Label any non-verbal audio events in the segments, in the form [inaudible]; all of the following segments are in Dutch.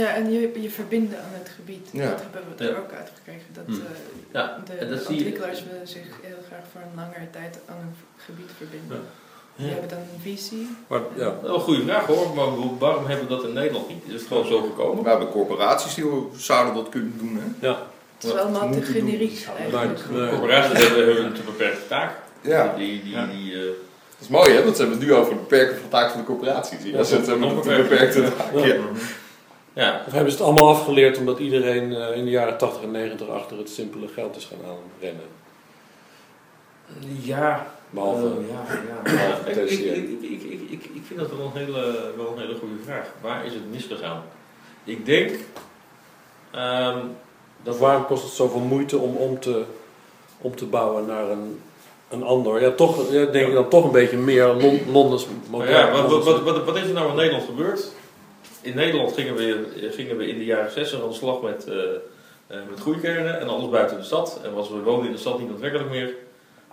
Ja, en je, je verbinden aan het gebied. Ja. Dat hebben we er Ja. ook uitgekregen. Dat Hm. eh, Ja, de en dat zie je- ontwikkelaars willen zich heel graag voor een langere tijd aan een gebied verbinden. Ja. Die hebben dan een visie. Maar ja, Wel een goede vraag hoor, maar waarom hebben we dat in Nederland niet? Is het gewoon zo gekomen? We hebben corporaties die zouden dat kunnen doen. Hè? ja. Het is wel wat te generiek eigenlijk. Maar- nee. Corporaties hebben hebben een te beperkte taak. Ja, Die, die, Ja. die, eh, dat is mooi hè, want ze hebben het nu over de taak van de corporaties. Ja, ze hebben nog een te beperkt. beperkte taak. Ja. Of hebben ze het allemaal afgeleerd omdat iedereen eh, in de jaren 80 en 90 achter het simpele geld is gaan aanrennen? ja, Behalve. Eh, ja, ja. [clears throat] Ja, ik, ik, ik, ik, ik, ik, ik vind dat wel een, hele, wel een hele goede vraag. Waar is het misgegaan? Ik denk ehm, Dat waarom kost het zoveel moeite om om te, om te bouwen naar een, een ander? Ja, toch ja, denk ik dan toch een beetje meer Lon Londens model. ja, wat, wat, wat, wat, wat is er nou in Nederland gebeurd? In Nederland gingen we, gingen we in de jaren 60 aan de slag met, eh eh, met groeikernen en alles buiten de stad. En was we wonen in de stad niet aantrekkelijk meer.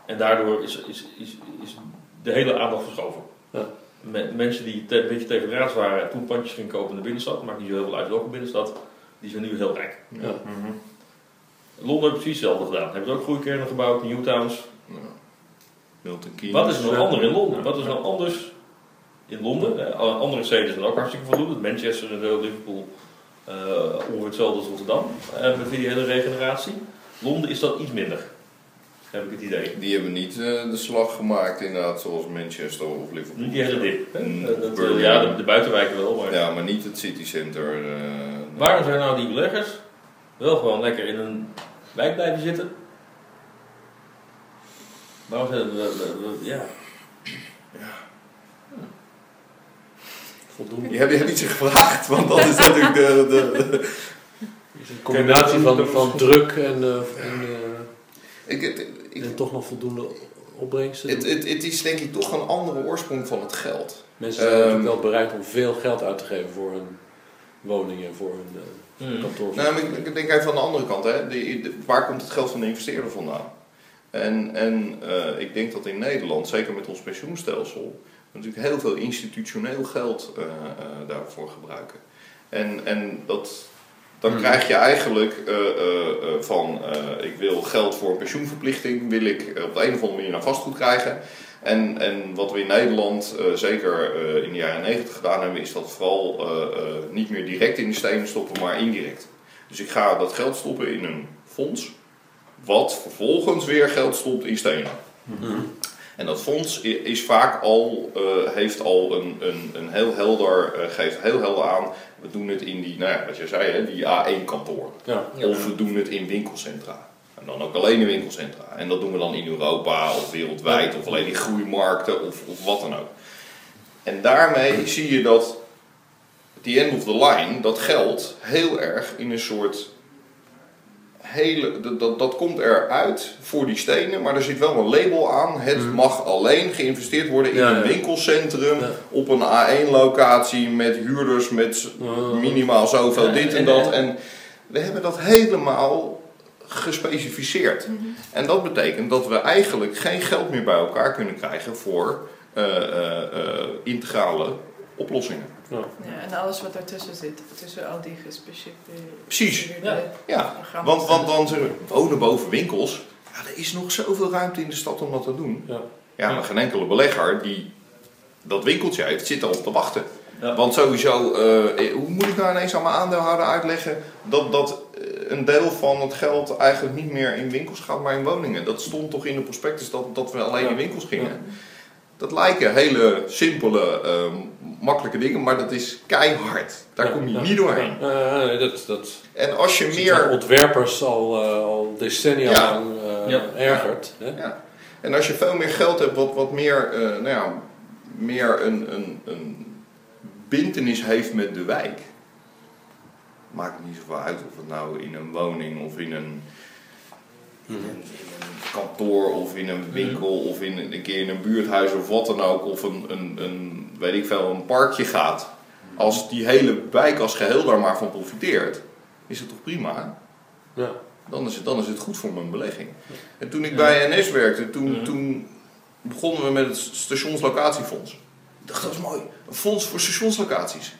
En daardoor is, is, is, is de hele aandacht verschoven. Ja. Me- mensen die te- een beetje tegen de raads waren, toen pandjes gingen kopen in de binnenstad, maakt niet zo heel veel uit welke binnenstad, die zijn nu heel rijk. Ja. Londen heeft precies hetzelfde gedaan. Hebben ze ook groeikernen gebouwd, Newtowns. Ja. Milton Keynes. Wat is er nou Ja. anders in Londen? Wat is nou anders in Londen? Eh, Andere steden zijn ook hartstikke voldoende. Manchester en Liverpool, eh ongeveer hetzelfde als Rotterdam. eh, met die hele regeneratie. Londen is dat iets minder, heb ik het idee. Die hebben niet de slag gemaakt inderdaad, zoals Manchester of Liverpool. Niet die hele dip. Mm, dat, ja, de, de buitenwijken wel, maar... Ja, maar niet het citycenter. Waarom zijn nou die beleggers wel gewoon lekker in een wijk blijven zitten? Waarom zijn we, we- we- ja... Voldoende. Je hebt, je hebt iets gevraagd, want dat is natuurlijk de, de, de- een combinatie van, van druk en, eh, en, eh, Ik, ik, en toch nog voldoende opbrengsten. het, het, het is denk ik toch een andere oorsprong van het geld. Mensen zijn Ehm, natuurlijk wel bereid om veel geld uit te geven voor hun woningen, voor hun eh, Hmm. kantoor. Nou, maar ik, ik denk even aan de andere kant. Hè. De, de- waar komt het geld van de investeerder vandaan? En, en eh, ik denk dat in Nederland, zeker met ons pensioenstelsel, natuurlijk heel veel institutioneel geld eh, eh, daarvoor gebruiken. En, en dat, dan Hmm. krijg je eigenlijk eh, van, ik wil geld voor een pensioenverplichting, wil ik op de een of andere manier naar vastgoed krijgen. En, en wat we in Nederland, zeker in de jaren 90 gedaan hebben, is dat vooral niet meer direct in de stenen stoppen, maar indirect. Dus ik ga dat geld stoppen in een fonds, wat vervolgens weer geld stopt in stenen. Mhm. En dat fonds is vaak al, eh, heeft al een, een, een heel helder, eh, geeft heel helder aan, we doen het in die, nou ja, wat je zei, hè, die A1-kantoor. Ja. Ja. Of we doen het in winkelcentra. En dan ook alleen in winkelcentra. En dat doen we dan in Europa of wereldwijd of alleen in groeimarkten of, of wat dan ook. En daarmee zie je dat, at the end of the line, dat geld heel erg in een soort hele, dat, dat, dat komt eruit voor die stenen, maar er zit wel een label aan. Het Mhm. mag alleen geïnvesteerd worden in Ja, een ja. winkelcentrum Ja. op een A1-locatie met huurders met Uh, minimaal zoveel Ja, dit en en- dat. En we hebben dat helemaal gespecificeerd. En dat betekent dat we eigenlijk geen geld meer bij elkaar kunnen krijgen voor eh, eh, integrale oplossingen. ja. Ja, en alles wat daartussen zit, tussen al die gespecificeerde Precies. Ja. Ja, want, want dan zeggen we, wonen boven winkels. Ja, er is nog zoveel ruimte in de stad om dat te doen. Ja. Ja, maar geen enkele belegger die dat winkeltje heeft, zit erop te wachten. Ja. Want sowieso, eh, hoe moet ik nou ineens aan mijn aandeelhouder uitleggen dat, dat eh, een deel van het geld eigenlijk niet meer in winkels gaat, maar in woningen? Dat stond toch in de prospectus dat, dat we alleen Ja. in winkels gingen? Dat lijken hele simpele, eh, makkelijke dingen, maar dat is keihard. Daar Ja, kom je ja. niet doorheen. Eh, nee, dat, dat En als je meer meer ontwerpers al, eh, al decennia Ja. lang eh, Ja. ergert. Hè? Ja. En als je veel meer geld hebt, wat, wat meer, eh, nou ja, meer een, een, een bintenis heeft met de wijk, maakt het niet zoveel uit of het nou in een woning of in een, in een, in een kantoor of in een winkel of in een, keer in een buurthuis of wat dan ook, of een, een, een weet ik veel, een parkje gaat. Als die hele wijk als geheel daar maar van profiteert, is het toch prima? Ja. dan is het, dan is het goed voor mijn belegging. En toen ik bij NS werkte, toen, Ja. toen begonnen we met het stationslocatiefonds. Ik dacht, dat is mooi. Een fonds voor stationslocaties.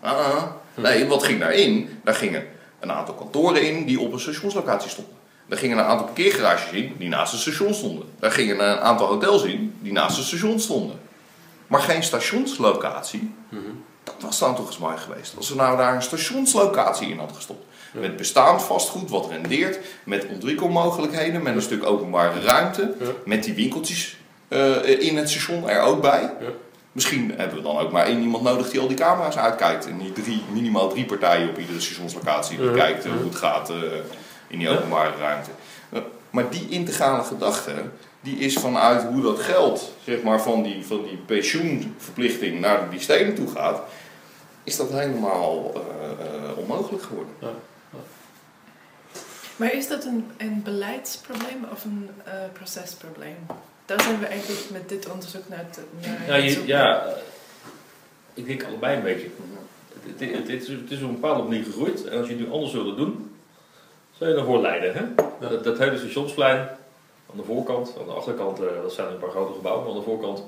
Ah, Nee, wat ging daarin? Daar gingen een aantal kantoren in die op een stationslocatie stonden. Daar gingen een aantal parkeergarages in die naast het station stonden. Daar gingen een aantal hotels in die naast het station stonden. Maar geen stationslocatie. Dat was dan toch eens mooi geweest. Als we nou daar een stationslocatie in hadden gestopt. Met bestaand vastgoed wat rendeert. Met ontwikkelmogelijkheden. Met een stuk openbare ruimte. Ja. Met die winkeltjes eh, in het station er ook bij. Ja. Misschien hebben we dan ook maar één iemand nodig die al die camera's uitkijkt. En niet drie, minimaal drie partijen op iedere stationslocatie die kijkt eh, Ja. hoe het gaat eh, in die Ja. openbare ruimte. Eh, maar die integrale gedachte, die is vanuit hoe dat geld, zeg maar, van die, van die pensioenverplichting naar die steden toe gaat, is dat helemaal eh, eh, onmogelijk geworden. Maar is dat een, een beleidsprobleem of een eh, procesprobleem? Daar zijn we eigenlijk met dit onderzoek naar, te, naar Ja, je, ja ik denk allebei een beetje. Het, het, het, het is, het is op een bepaalde manier gegroeid en als je het nu anders wilde doen, zou je ervoor leiden. Hè? Ja. Dat, dat hele stationsplein, aan de voorkant, aan de achterkant, eh, dat zijn een paar grote gebouwen, maar aan de voorkant,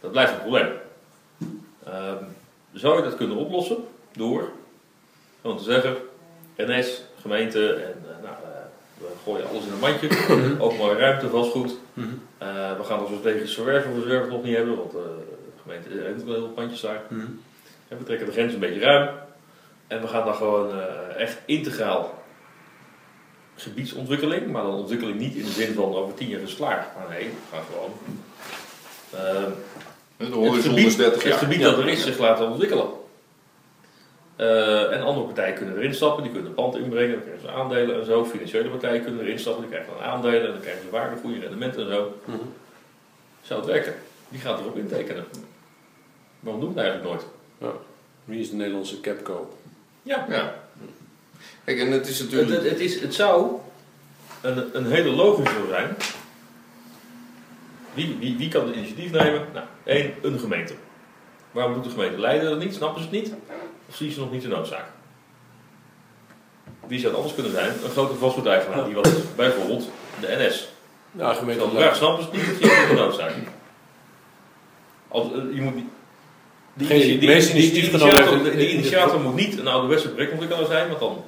dat blijft een probleem. Ehm, zou je dat kunnen oplossen door gewoon te zeggen, NS, gemeente en eh, nou, eh, we gooien alles in een mandje, openbare ruimte, vastgoed. Mhm. Eh, we gaan onze strategische verwervingsreserve nog niet hebben, want de gemeente heeft ook wel heel veel pandjes daar. Mhm. En we trekken de grens een beetje ruim. En we gaan dan gewoon echt integraal gebiedsontwikkeling, maar dan ontwikkeling niet in de zin van over tien jaar klaar. Maar nee, we gaan gewoon De het gebied, 30 het jaar. gebied dat er is zich laten ontwikkelen. Eh, en andere partijen kunnen erin stappen, die kunnen een pand inbrengen, dan krijgen ze aandelen en zo. Financiële partijen kunnen erin stappen, die krijgen dan aandelen en dan krijgen ze waarde, goede rendementen en zo. Mhm. Zou het werken? Die gaat erop intekenen. Waarom doen we het eigenlijk nooit? Wie is de Nederlandse Capco? Ja, Ja. Kijk, en het is natuurlijk... het, het, is, het zou een, een hele logische zijn. Wie, wie, wie kan het initiatief nemen? Nou, één, een gemeente. Waarom doet de gemeente Leiden dat niet? Snappen ze het niet? Of zien ze nog niet de noodzaak? Wie zou het anders kunnen zijn? Een grote vastgoedeigenaar, die was bijvoorbeeld de NS. Ja, gemeente vraag, snappen ze het niet? Of zien ze de noodzaak? Als, eh, je moet niet... Die, Geen- die, de die, initiator, hebben- die initiator moet niet een ouderwetse projectontwikkelaar zijn, want dan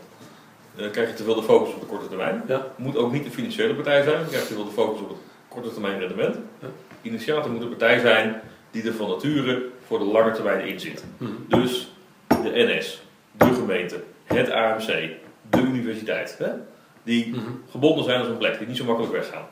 eh, krijg je te veel de focus op de korte termijn. Ja. Moet ook niet de financiële partij zijn, dan krijg je te veel de focus op het korte termijn rendement. Ja. Initiator moet een partij zijn die er van nature voor de lange termijn in zit. Mhm. Dus de NS, de gemeente, het AMC, de universiteit. Hè? Die Mhm. gebonden zijn aan zo'n plek, die niet zo makkelijk weggaan.